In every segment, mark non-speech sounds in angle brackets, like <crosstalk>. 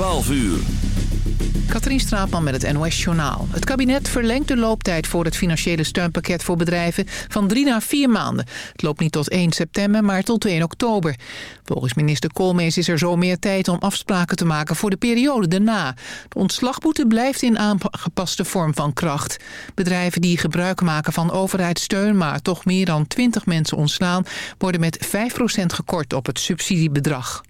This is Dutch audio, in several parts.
12 uur. Katrien Straatman met het NOS Journaal. Het kabinet verlengt de looptijd voor het financiële steunpakket voor bedrijven van drie naar vier maanden. Het loopt niet tot 1 september, maar tot 1 oktober. Volgens minister Koolmees is er zo meer tijd om afspraken te maken voor de periode daarna. De ontslagboete blijft in aangepaste vorm van kracht. Bedrijven die gebruik maken van overheidssteun, maar toch meer dan 20 mensen ontslaan, worden met 5% gekort op het subsidiebedrag.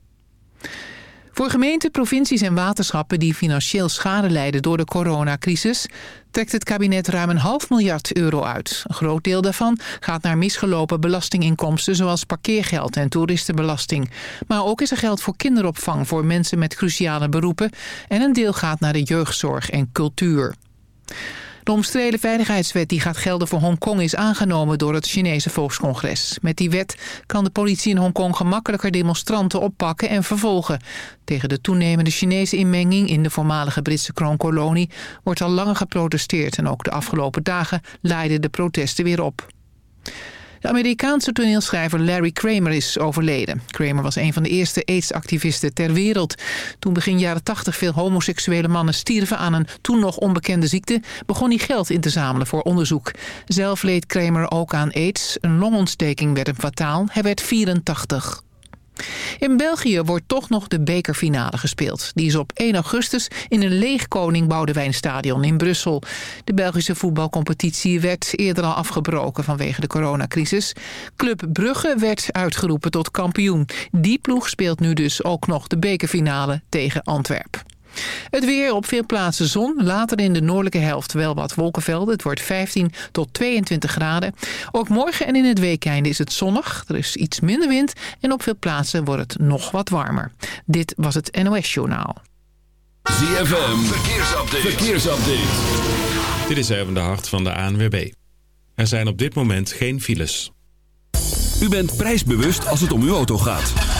Voor gemeenten, provincies en waterschappen die financieel schade lijden door de coronacrisis... trekt het kabinet ruim een half miljard euro uit. Een groot deel daarvan gaat naar misgelopen belastinginkomsten... zoals parkeergeld en toeristenbelasting. Maar ook is er geld voor kinderopvang voor mensen met cruciale beroepen... en een deel gaat naar de jeugdzorg en cultuur. De omstreden veiligheidswet die gaat gelden voor Hongkong is aangenomen door het Chinese Volkscongres. Met die wet kan de politie in Hongkong gemakkelijker demonstranten oppakken en vervolgen. Tegen de toenemende Chinese inmenging in de voormalige Britse kroonkolonie wordt al langer geprotesteerd en ook de afgelopen dagen leidden de protesten weer op. De Amerikaanse toneelschrijver Larry Kramer is overleden. Kramer was een van de eerste AIDS-activisten ter wereld. Toen begin jaren 80 veel homoseksuele mannen stierven aan een toen nog onbekende ziekte... begon hij geld in te zamelen voor onderzoek. Zelf leed Kramer ook aan AIDS. Een longontsteking werd hem fataal. Hij werd 84. In België wordt toch nog de bekerfinale gespeeld. Die is op 1 augustus in een leeg Koning Boudewijnstadion in Brussel. De Belgische voetbalcompetitie werd eerder al afgebroken vanwege de coronacrisis. Club Brugge werd uitgeroepen tot kampioen. Die ploeg speelt nu dus ook nog de bekerfinale tegen Antwerpen. Het weer op veel plaatsen zon. Later in de noordelijke helft wel wat wolkenvelden. Het wordt 15 tot 22 graden. Ook morgen en in het weekende is het zonnig. Er is iets minder wind. En op veel plaatsen wordt het nog wat warmer. Dit was het NOS Journaal. ZFM. Verkeersupdate. Verkeersupdate. Dit is even de hart van de ANWB. Er zijn op dit moment geen files. U bent prijsbewust als het om uw auto gaat.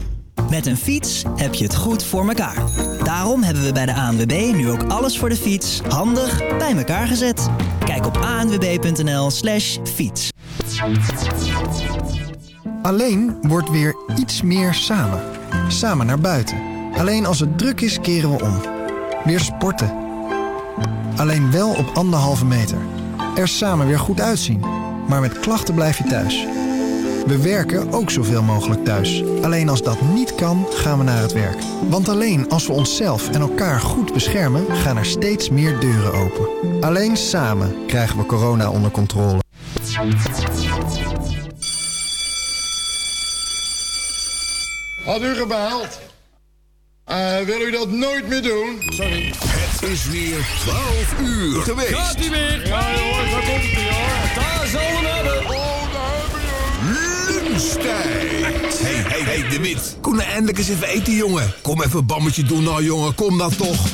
Met een fiets heb je het goed voor elkaar. Daarom hebben we bij de ANWB nu ook alles voor de fiets handig bij elkaar gezet. Kijk op anwb.nl slash fiets. Alleen wordt weer iets meer samen. Samen naar buiten. Alleen als het druk is keren we om. Weer sporten. Alleen wel op anderhalve meter. Er samen weer goed uitzien. Maar met klachten blijf je thuis. We werken ook zoveel mogelijk thuis. Alleen als dat niet kan, gaan we naar het werk. Want alleen als we onszelf en elkaar goed beschermen, gaan er steeds meer deuren open. Alleen samen krijgen we corona onder controle. Had u gebeld? Uh, wil u dat nooit meer doen? Sorry. Het is weer 12 uur geweest. Gaat hij weer? Ja, jongens, daar komt hij hoor. Daar zal we Lunchtijd. Hey, hey, hey, de Wit. Kom nou eindelijk eens even eten, jongen. Kom even een bammetje doen nou, jongen. Kom nou toch.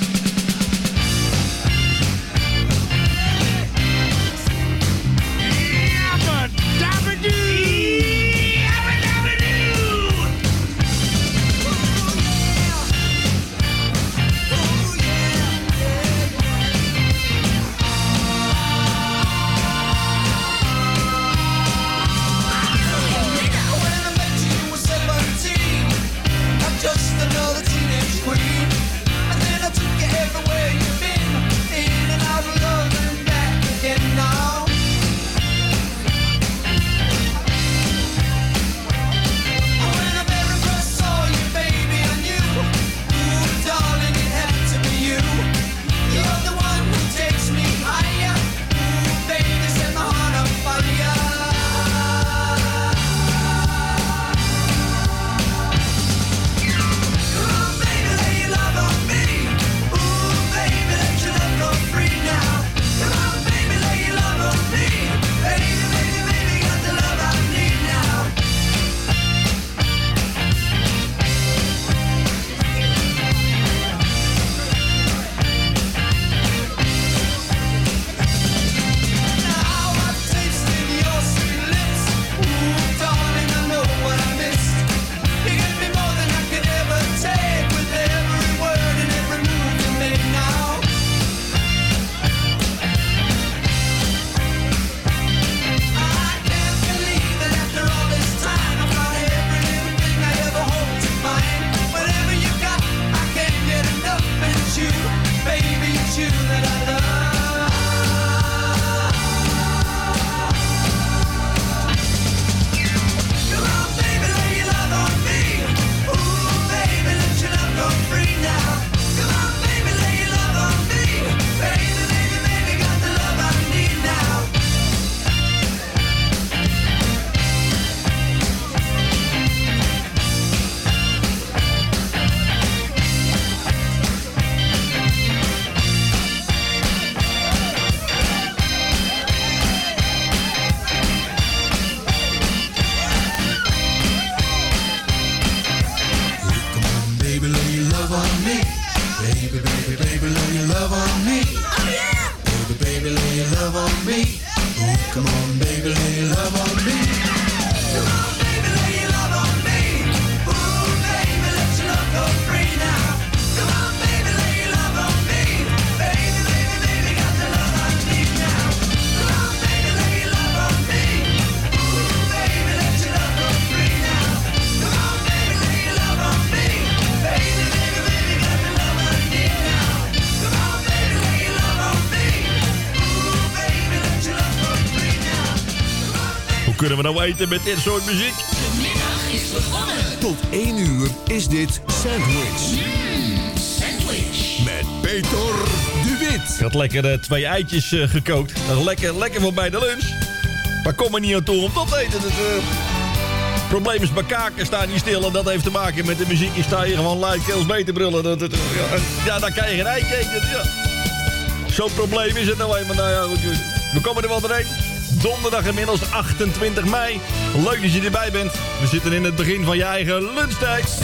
Nou eten met dit soort muziek? De middag is begonnen. Tot 1 uur is dit Sandwich. Sandwich. Met Peter de Wit. Ik had lekker eh, twee eitjes eh, gekookt. Dat is lekker, lekker voor bij de lunch. Maar kom er niet aan toe om op te eten. Eh, het probleem is, mijn kaken staan niet stil. En dat heeft te maken met de muziek. Je sta hier gewoon luidkeels mee te brullen. Dat, dat- ja, dan kan je geen eitje eten. Ja. Zo'n probleem is het nou eenmaal. Nou ja, goed. We komen er wel doorheen. Donderdag inmiddels 28 mei. Leuk dat je erbij bent. We zitten in het begin van je eigen lunchtijd.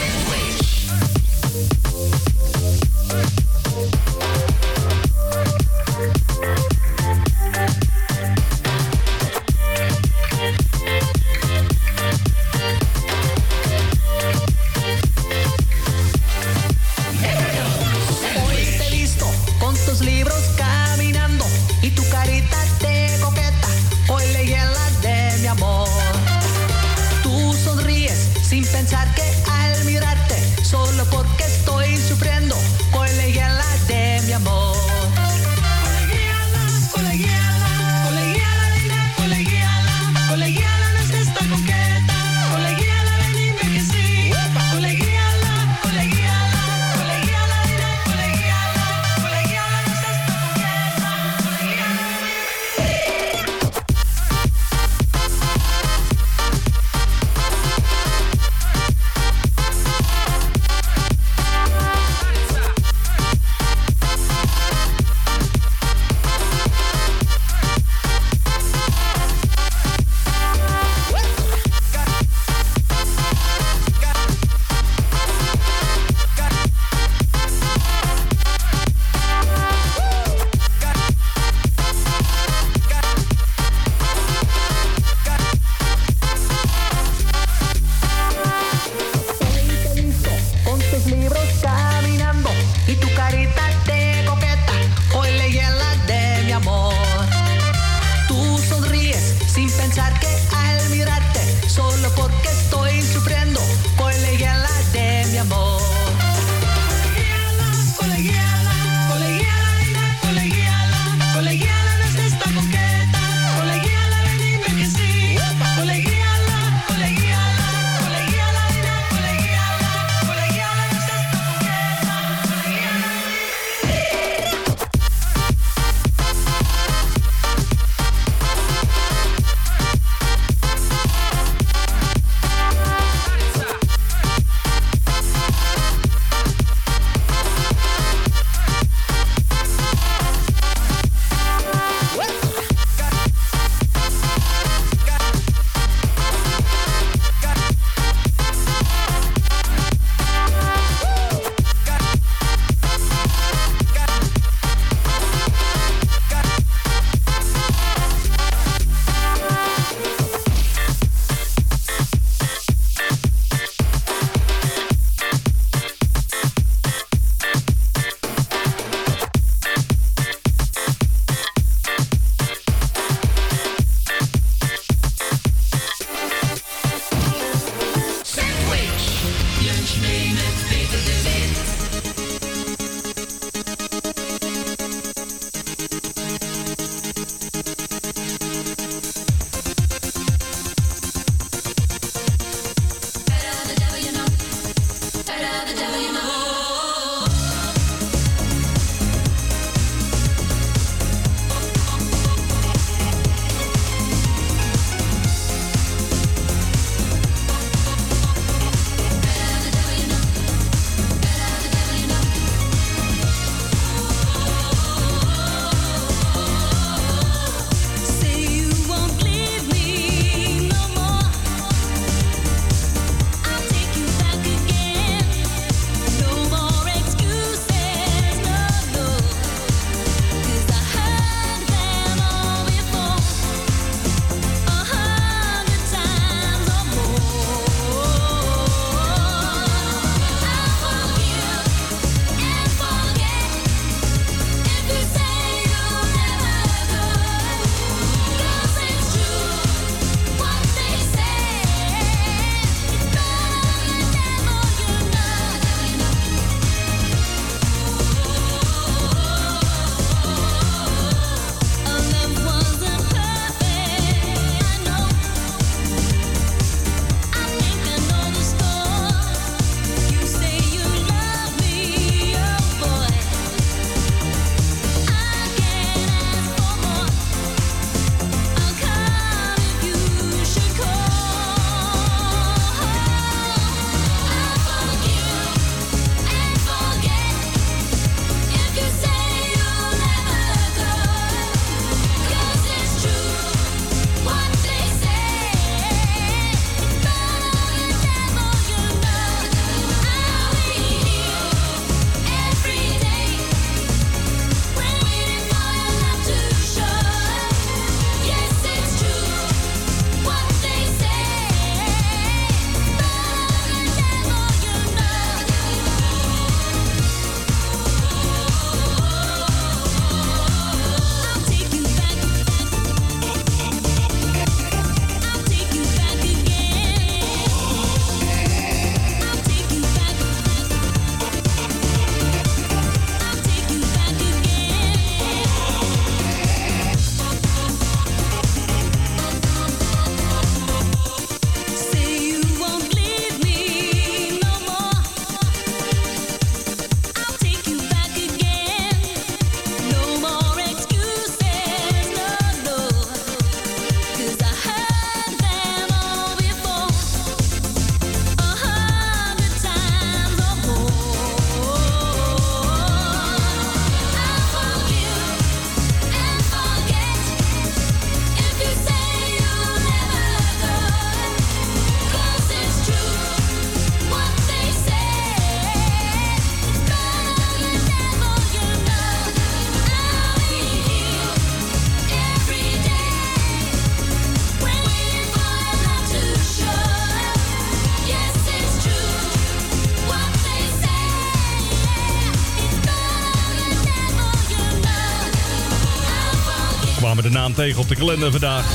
Tegen op de kalender vandaag.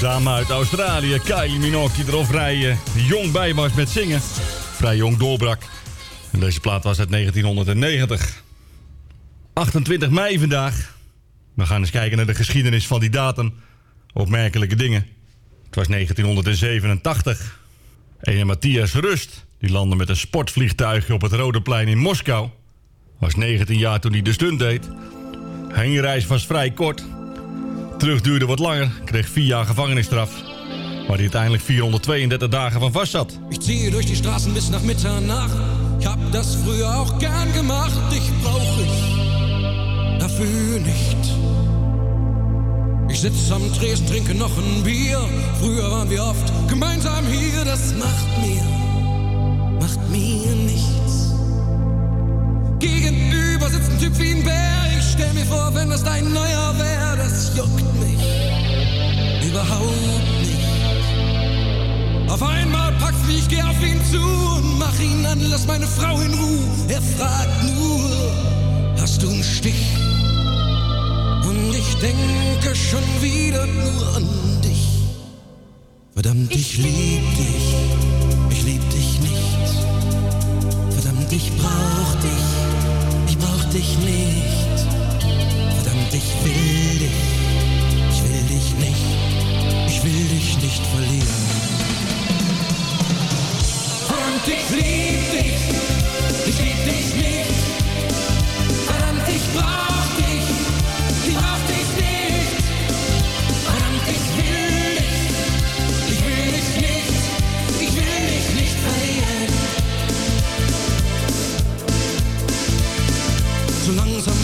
Dame uit Australië, Kylie Minogue, die er al vrij eh, jong bij was met zingen. Vrij jong doorbrak. En deze plaat was uit 1990. 28 mei vandaag. We gaan eens kijken naar de geschiedenis van die datum. Opmerkelijke dingen. Het was 1987. Ene Matthias Rust, die landde met een sportvliegtuigje op het Rode Plein in Moskou. Was 19 jaar toen hij de stunt deed. Heenreis was vrij kort. Terug duurde wat langer, kreeg vier jaar gevangenisstraf. Waar hij uiteindelijk 432 dagen van vast zat. Ich ziehe durch die Straßen bis nach Mitternacht. Ich hab das früher auch gern gemacht. Dich brauch ich dafür nicht. Ich sitz am Tresen, trinke noch ein Bier. Früher waren wir oft gemeinsam hier. Das macht mir, macht mir nichts. Gegenüber sitzt ein Typ wie ein Bär. Ich stell mir vor, wenn das dein neuer wär, das juckt mich überhaupt nicht. Auf einmal packst mich, ich geh auf ihn zu und mach ihn an, lass meine Frau in Ruhe. Er fragt nur, hast du einen Stich? Und ich denke schon wieder nur an dich. Verdammt, ich, lieb dich, ich lieb dich nicht. Verdammt, ich brauch dich, ich dich nicht. Verdammt, ich will dich, ich will dich nicht, ich will dich nicht verlieren. Verdammt, ich lieb dich, ich lieb dich nicht. Verdammt, ich brauch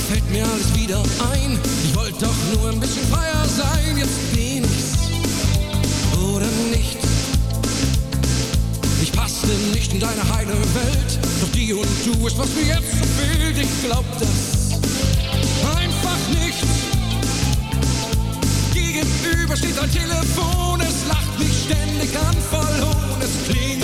fällt mir alles wieder ein. Ich wollte doch nur ein bisschen freier sein. Jetzt bin ich's oder nicht. Ich passte nicht in deine heile Welt. Doch die und du ist, was mir jetzt so fehlt. Ich glaub das einfach nicht. Gegenüber steht ein Telefon. Es lacht mich ständig an, voll. Es klingelt,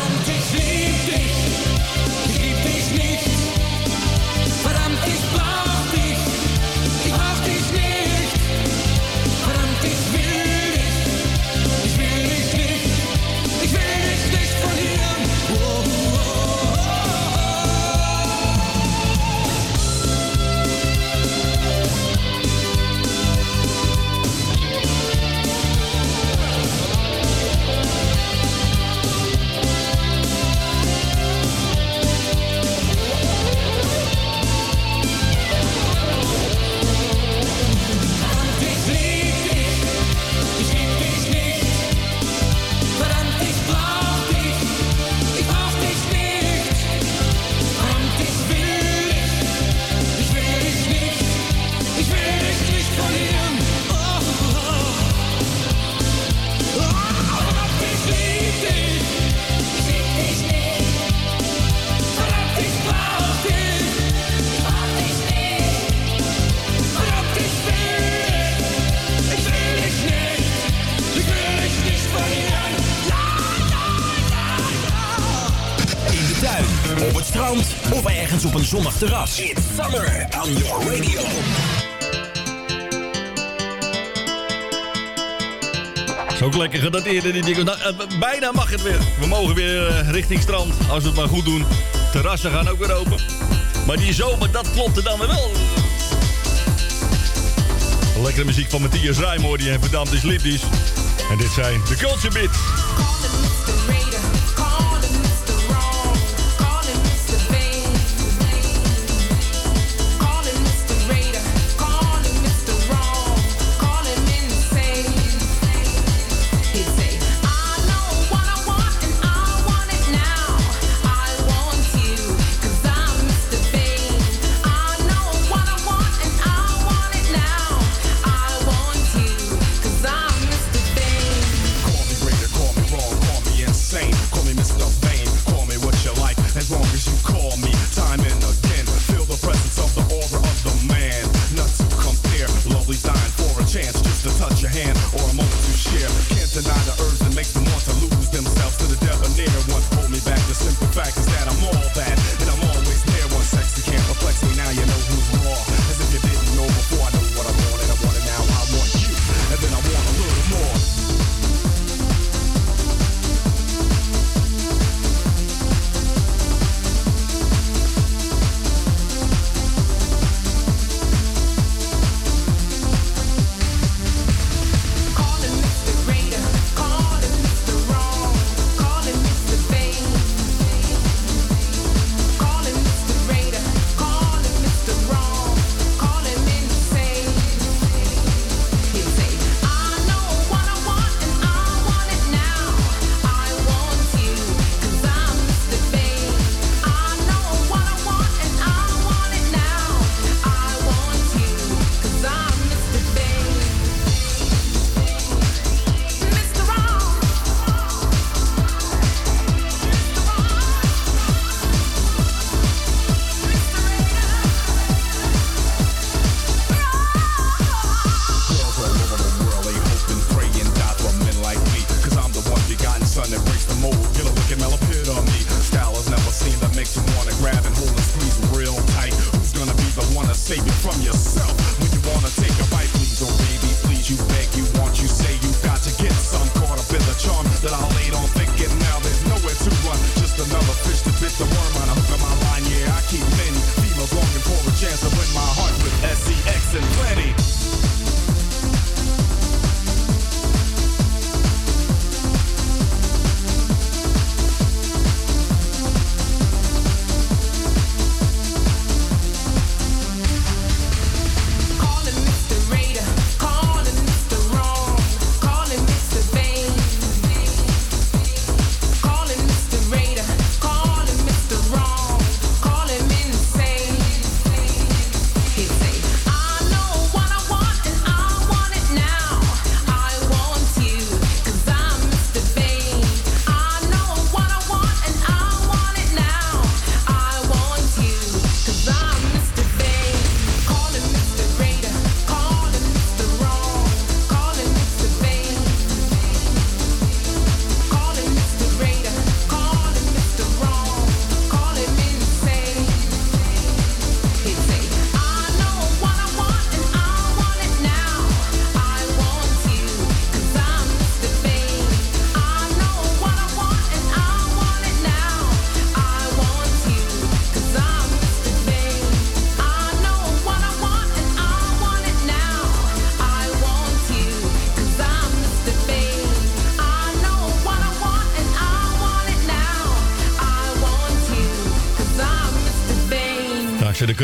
Verdammt, ich lieb dich, summer on your radio. Is ook lekker gedateerd die dingen. Nou, eh, bijna mag het weer. We mogen weer eh, richting strand, als we het maar goed doen. Terrassen gaan ook weer open. Maar die zomer, dat klopte dan wel. Lekkere muziek van Matthias Rijm hoor die en verdampt is liefdies. En dit zijn de Culture Beat.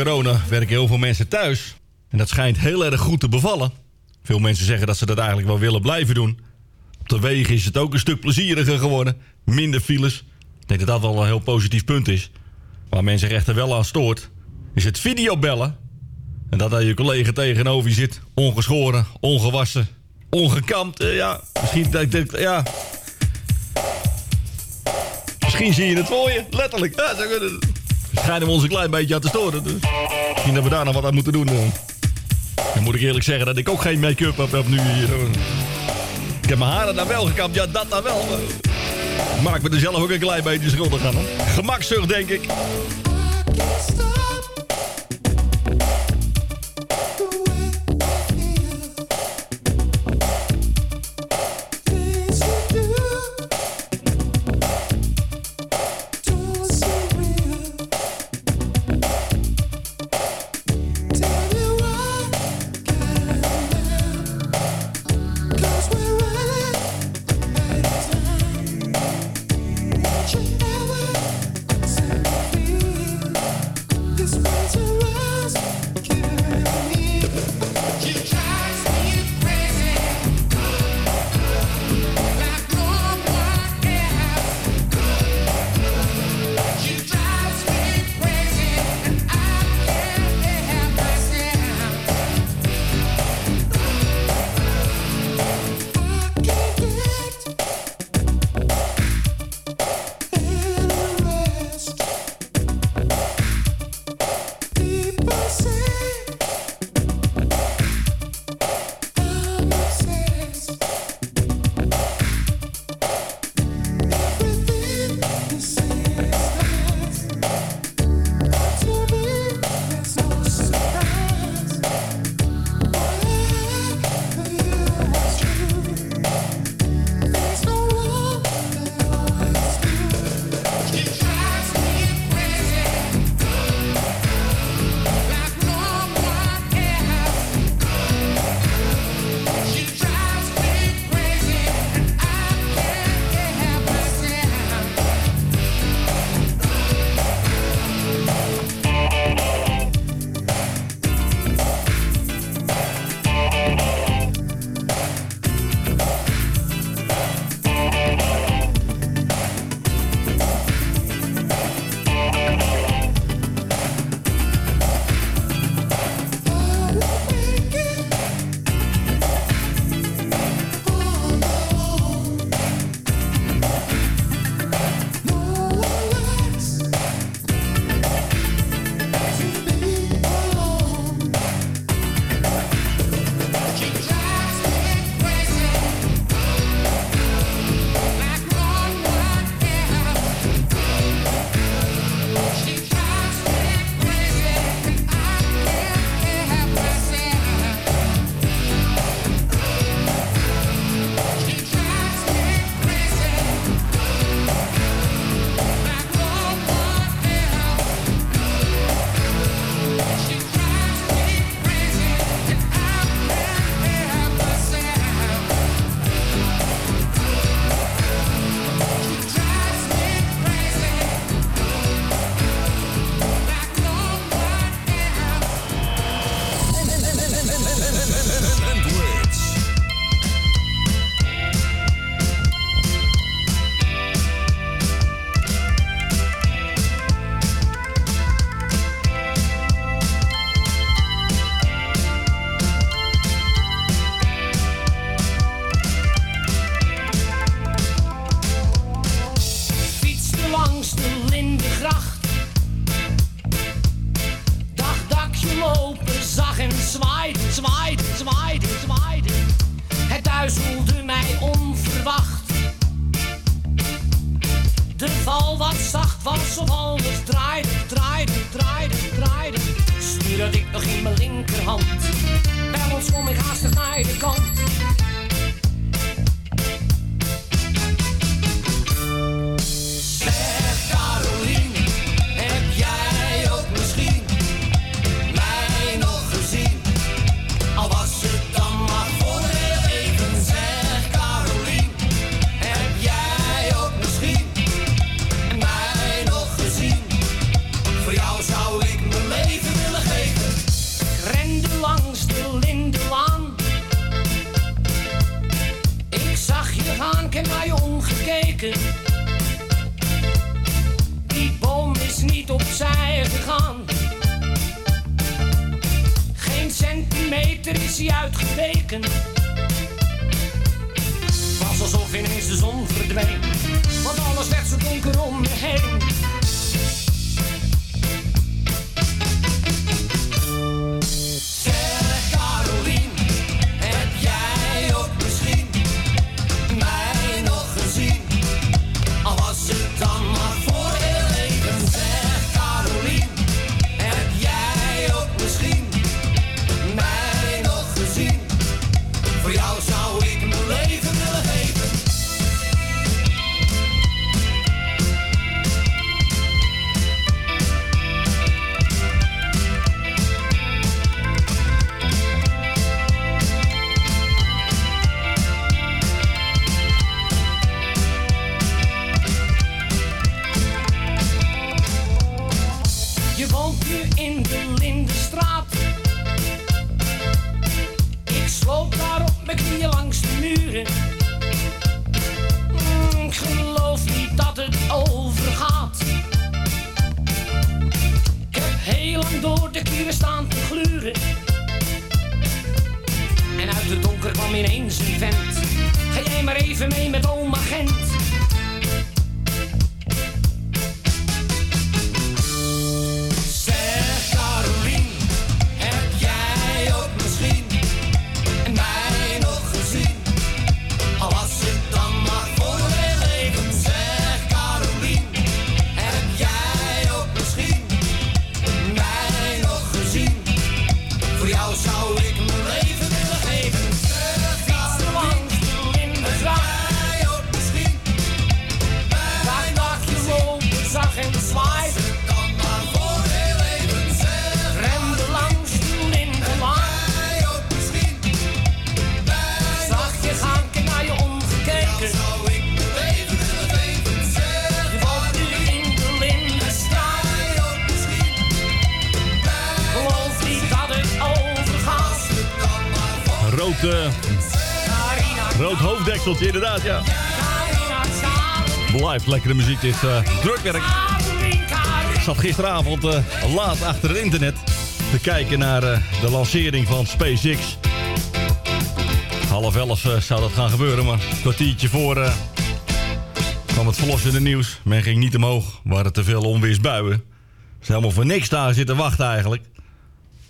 Corona werken heel veel mensen thuis. En dat schijnt heel erg goed te bevallen. Veel mensen zeggen dat ze dat eigenlijk wel willen blijven doen. Op de wegen is het ook een stuk plezieriger geworden. Minder files. Ik denk dat dat wel een heel positief punt is. Waar men zich echter wel aan stoort, is het videobellen. En dat daar je collega tegenover je zit, ongeschoren, ongewassen, ongekamd. Eh, ja, misschien, ik, ja. Misschien zie je het voor je, letterlijk. Ja, zo kunnen- schijnen we ons een klein beetje aan te storen. Dus misschien dat we daar nog wat aan moeten doen. eh. Dan moet ik eerlijk zeggen dat ik ook geen make-up heb, heb nu. Ik heb mijn haren dan wel gekamd, ja dat dan wel. Ik maak me er zelf ook een klein beetje schuldig aan. Gemakzucht denk ik. kapseltje, inderdaad, ja. Live, lekkere muziek, dit uh, drukwerk. Ik zat gisteravond eh, laat achter het internet te kijken naar eh, de lancering van SpaceX. Half elf zou dat gaan gebeuren, maar een kwartiertje voor kwam het verlossende nieuws. Men ging niet omhoog, waren te veel onweersbuien. Ze Is helemaal voor niks daar zitten wachten eigenlijk.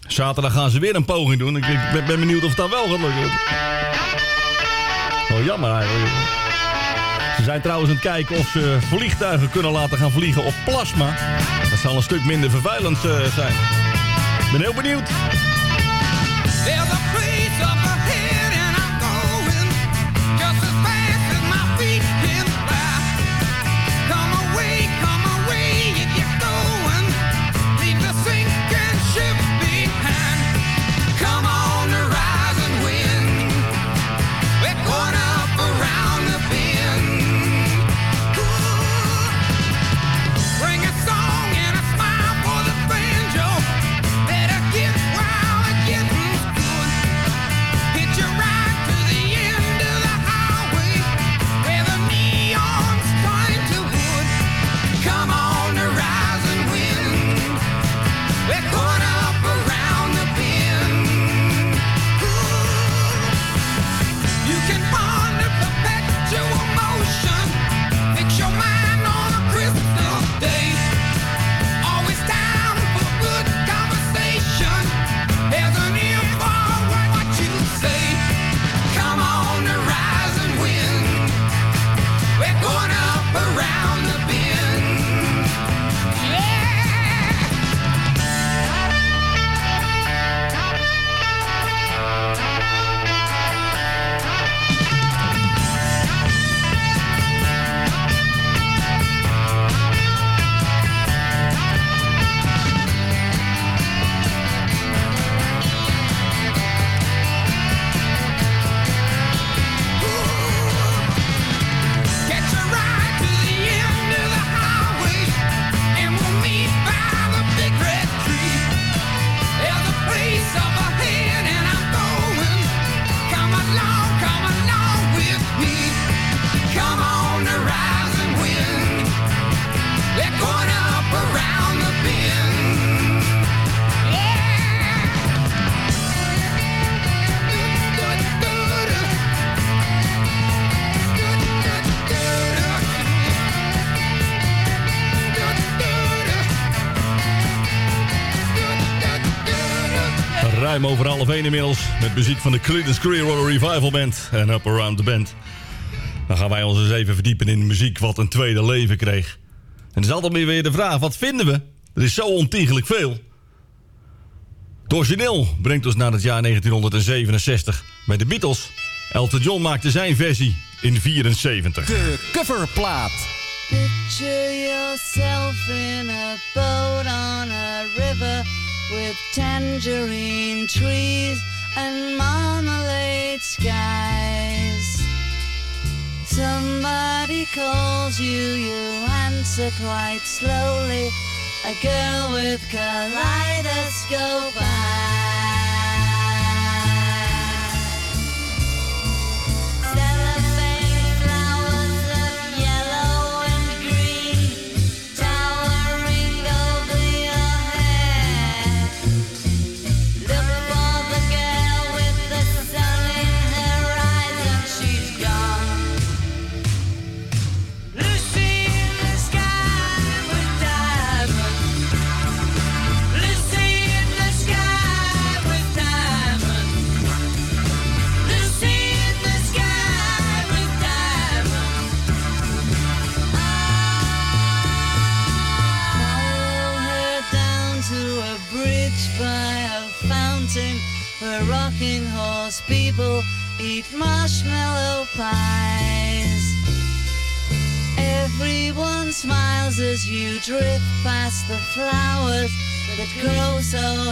Zaterdag gaan ze weer een poging doen. Ik ben, benieuwd of het dan wel gaat lukken. Oh jammer eigenlijk. Ze zijn trouwens aan het kijken of ze vliegtuigen kunnen laten gaan vliegen op plasma. Dat zal een stuk minder vervuilend eh, zijn. Ik ben heel benieuwd. inmiddels. Met muziek van de Creedence Clearwater Revival Band en Up Around the Band. Dan gaan wij ons eens even verdiepen in de muziek wat een tweede leven kreeg. En dan is altijd weer de vraag, wat vinden we? Er is zo ontiegelijk veel. Het brengt ons naar het jaar 1967 met de Beatles. Elton John maakte zijn versie in 74. De coverplaat. Picture yourself in a boat on a river... with tangerine trees and marmalade skies. Somebody calls you, you answer quite slowly. A girl with kaleidoscope Cellophane so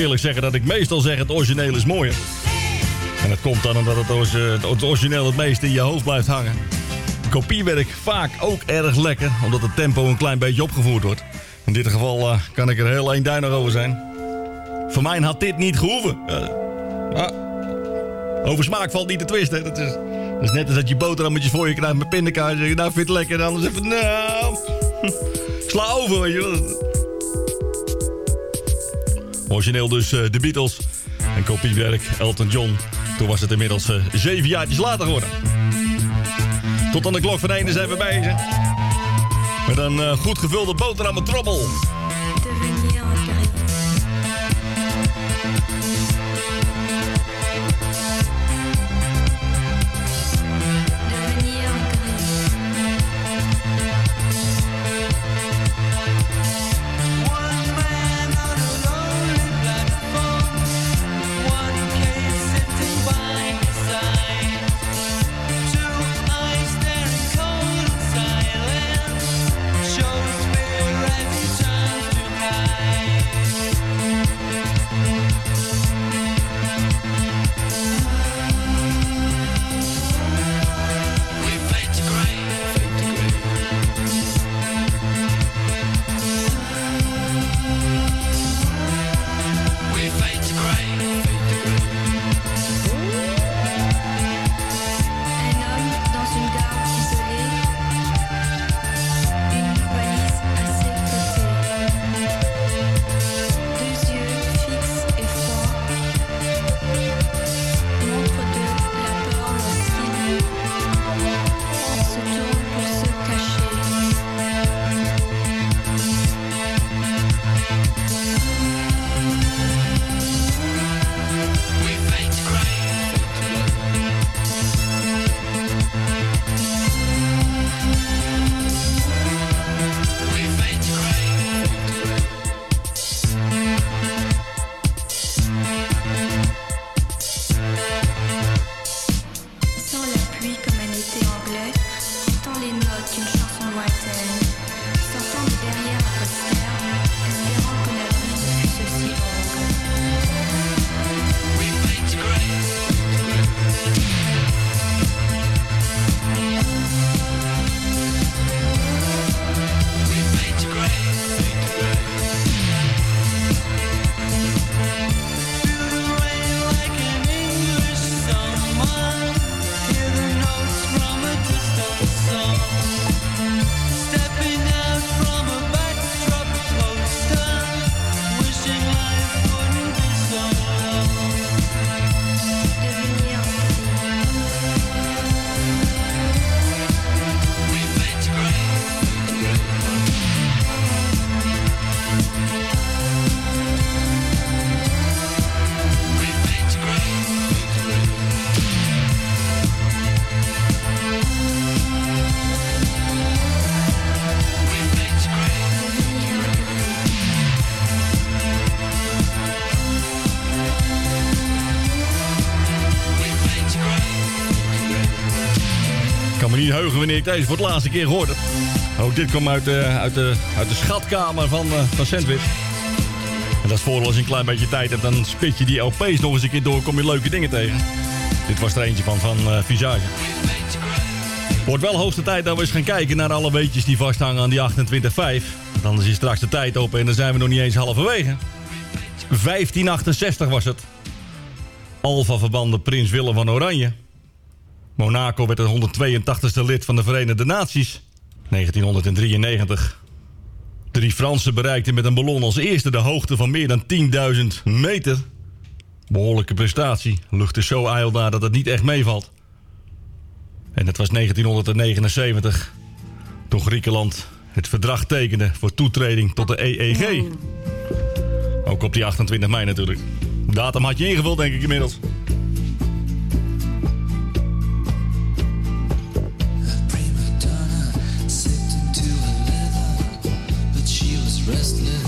eerlijk zeggen dat ik meestal zeg het origineel is mooier. En dat komt dan omdat het, orgi- het origineel het meest in je hoofd blijft hangen. Kopiewerk vaak ook erg lekker, omdat het tempo een klein beetje opgevoerd wordt. In dit geval eh, kan ik er heel eenduidig over zijn. Voor mij had dit niet gehoeven. Eh, over smaak valt niet te twisten. Dat is, is net als dat je boterhammetjes voor je krijgt met pindakaas. Je, nou, vind je het lekker? En anders even, nou... <laughs> Sla over. Origineel dus eh, de Beatles. En kopiewerk Elton John. Toen was het inmiddels eh, zeven jaartjes later geworden. Tot aan de klok van 1 zijn we bezig. Met een eh, goed gevulde boterham met trommel. Ik deze voor het laatste keer hoorde. Ook dit kwam uit de, uit de, uit de schatkamer van, eh, van Sandwich. En dat is voordeel als je een klein beetje tijd hebt, dan spit je die LP's nog eens een keer door, kom je leuke dingen tegen. Dit was er eentje van, van Visage. Wordt wel hoogste tijd dat we eens gaan kijken naar alle weetjes die vasthangen aan die 28.5. Want anders is straks de tijd op en dan zijn we nog niet eens halverwege. 1568 was het. Alfa verbanden Prins Willem van Oranje. Monaco werd het 182e lid van de Verenigde Naties. 1993. Drie Fransen bereikten met een ballon als eerste de hoogte van meer dan 10.000 meter. Behoorlijke prestatie. Lucht is zo ijl daar dat het niet echt meevalt. En het was 1979 toen Griekenland het verdrag tekende voor toetreding tot de EEG. Ook op die 28 mei natuurlijk. Datum had je ingevuld denk ik inmiddels.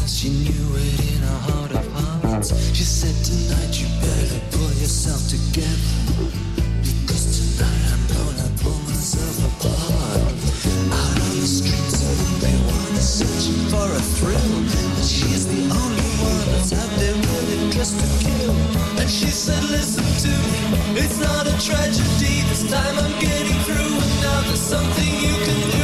She knew it in her heart of hearts. She said, Tonight you better pull yourself together. Because tonight I'm gonna pull myself apart. Out on the streets searching for a thrill. She's the only one that's out there just to kill. And she said, Listen to me, it's not a tragedy. This time I'm getting through. And now there's something you can do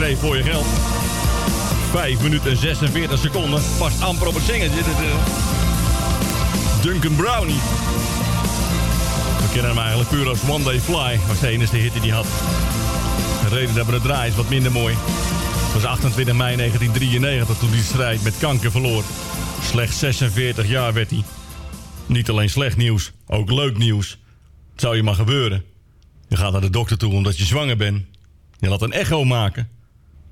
kreeg voor je geld. 5 minuten en 46 seconden. Past amper op het zingen. Eh, Duncan Brownie. We kennen hem eigenlijk puur als One Day Fly. Was de enige hit die hij had. De reden dat we het draaien is wat minder mooi. Het was 28 mei 1993 toen hij strijd met kanker verloor. Slechts 46 jaar werd hij. Niet alleen slecht nieuws, ook leuk nieuws. Het zou je maar gebeuren. Je gaat naar de dokter toe omdat je zwanger bent. Je laat een echo maken.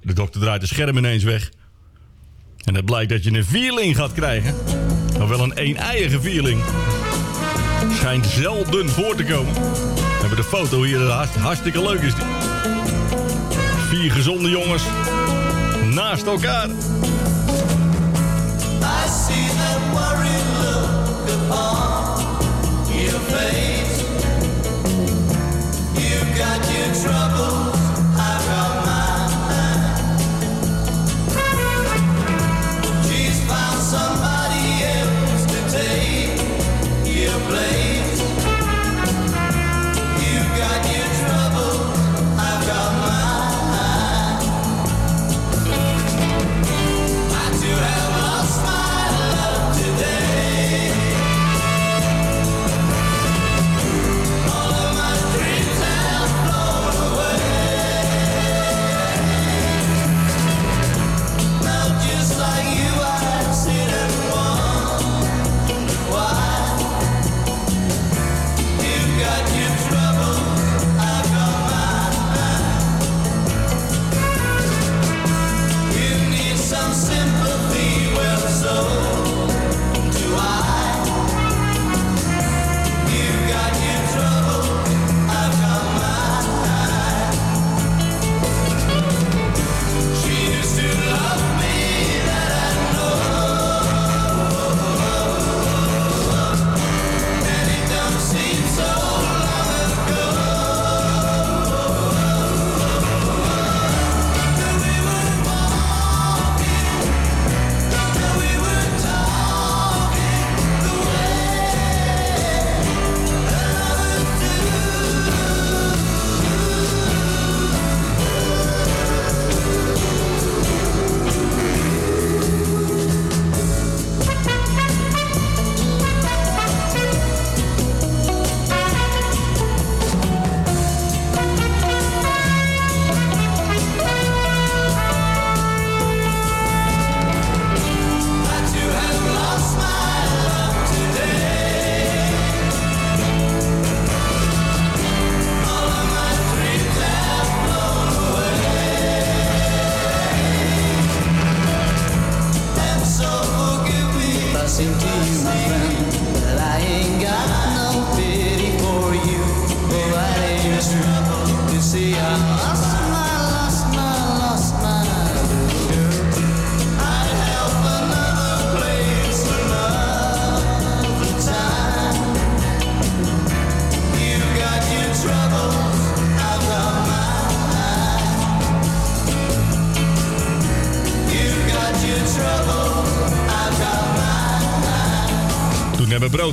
De dokter draait het scherm ineens weg. En het blijkt dat je een vierling gaat krijgen. Maar wel een een-eiige vierling. Schijnt zelden voor te komen. We hebben de foto hier, hartst- hartstikke leuk is die. Vier gezonde jongens. Naast elkaar. I see that worried look upon your.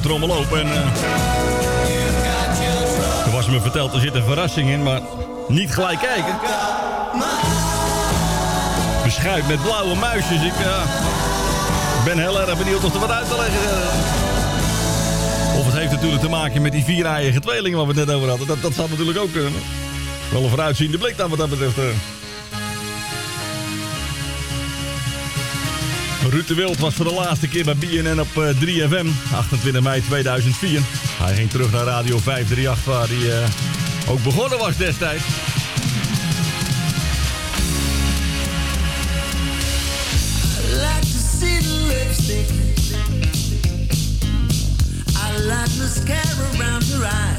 trommel open. En, eh, was me verteld, er zit een verrassing in, maar niet gelijk kijken. Beschuit met blauwe muisjes. Ik eh, ben heel erg benieuwd of er wat uit te leggen eh. Of het heeft natuurlijk te maken met die vier-eiige tweelingen waar we het net over hadden. Dat, dat zou natuurlijk ook kunnen. Wel een vooruitziende blik dan wat dat betreft. Ruud Wild was voor de laatste keer bij BNN op eh, 3FM, 28 mei 2004. Hij ging terug naar Radio 538, waar hij eh, ook begonnen was destijds. I like mascara around your eyes.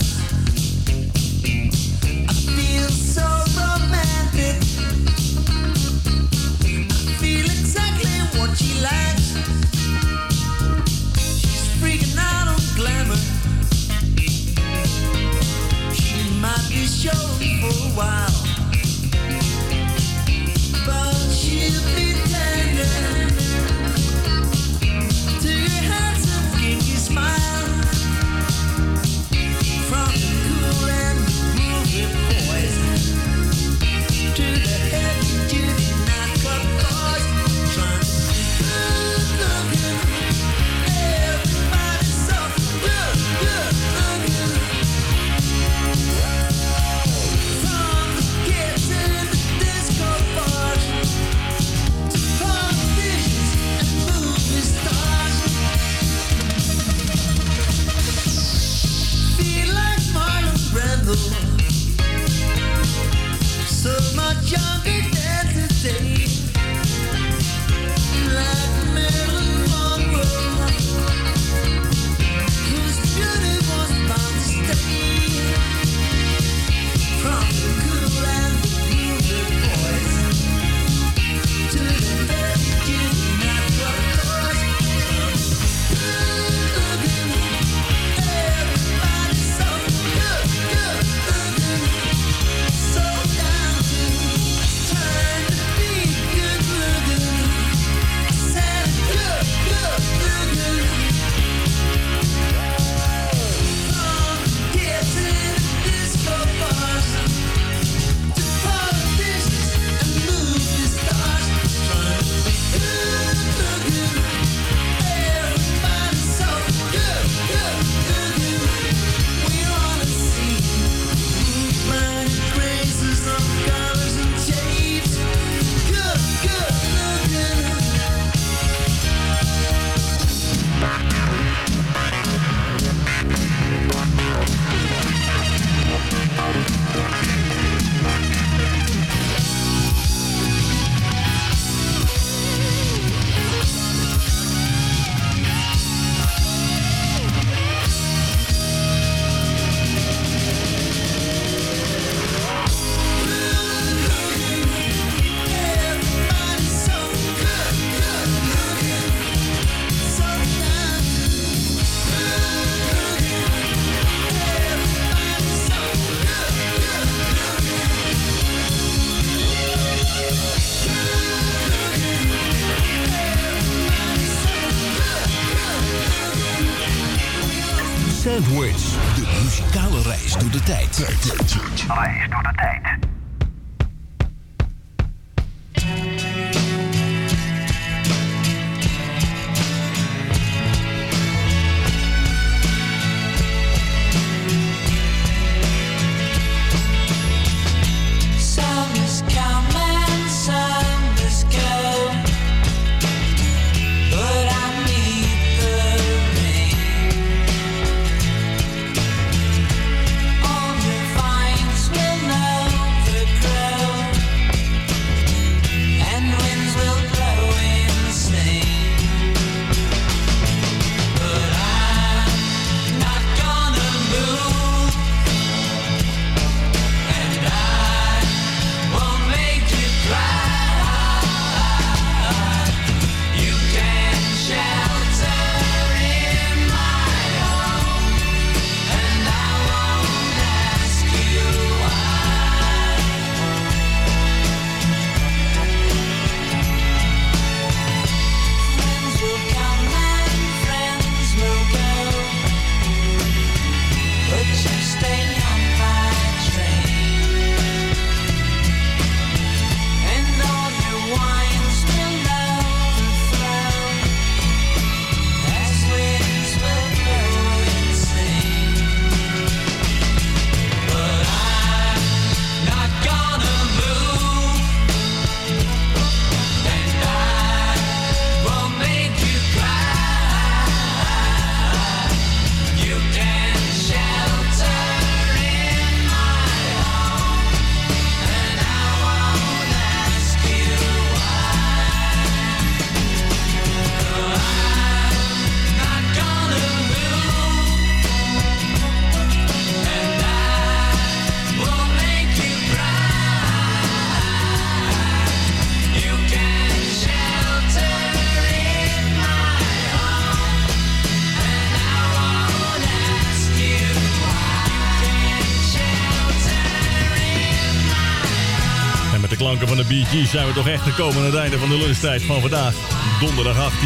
De Gees zijn we toch echt gekomen aan het einde van de lunchtijd van vandaag. Donderdag 18.5.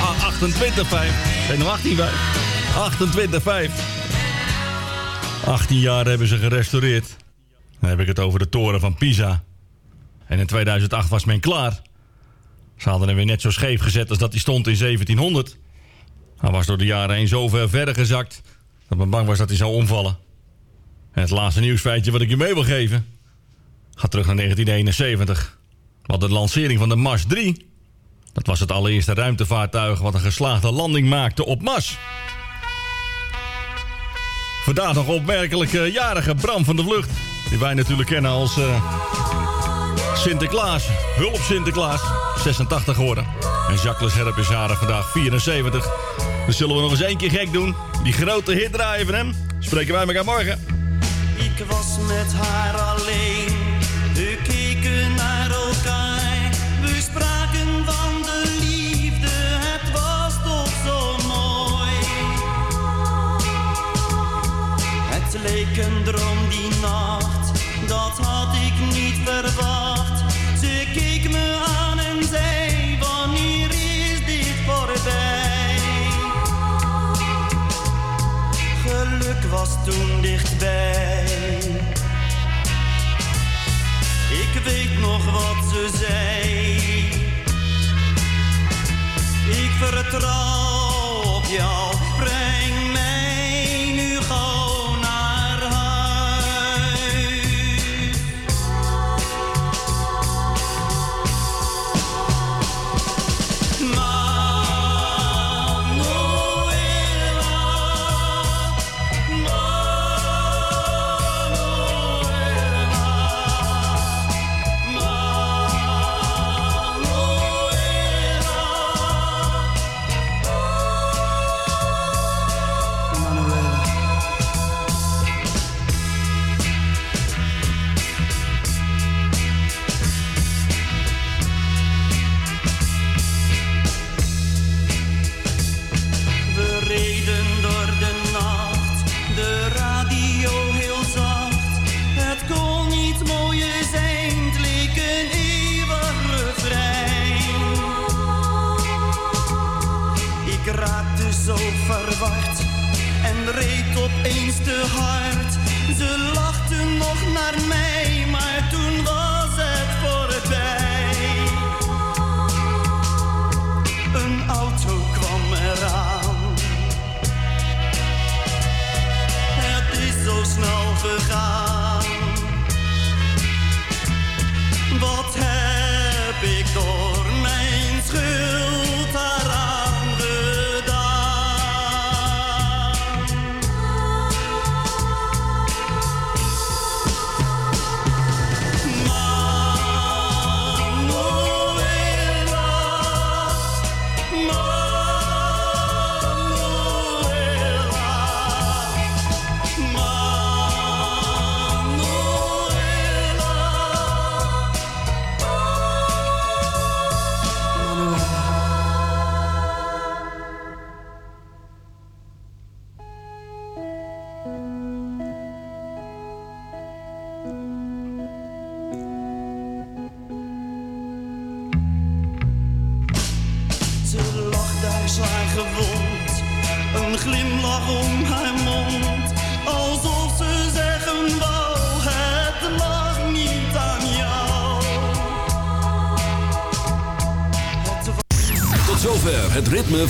Ah, 28.5. Nee, nog 18.5. 28.5. 18 jaar hebben ze gerestaureerd. Dan heb ik het over de toren van Pisa. En in 2008 was men klaar. Ze hadden hem weer net zo scheef gezet als dat hij stond in 1700. Hij was door de jaren heen zo ver verder gezakt... dat men bang was dat hij zou omvallen. En het laatste nieuwsfeitje wat ik je mee wil geven... gaat terug naar 1971. We hadden de lancering van de Mars 3. Dat was het allereerste ruimtevaartuig... wat een geslaagde landing maakte op Mars. Vandaag nog opmerkelijke jarige Bram van de Vlucht... die wij natuurlijk kennen als... eh, Sinterklaas, hulp Sinterklaas, 86 geworden. En Jacques Herp is jarig vandaag 74. Dus zullen we nog eens één keer gek doen. Die grote hit draaien van hem. Spreken wij elkaar morgen. Ik was met haar alleen, Een droom die nacht, dat had ik niet verwacht. Ze keek me aan en zei, wanneer is dit voorbij? Geluk was toen dichtbij. Ik weet nog wat ze zei. Ik vertrouw op jou. Reed opeens te hard. Ze lachten nog naar mij, maar toen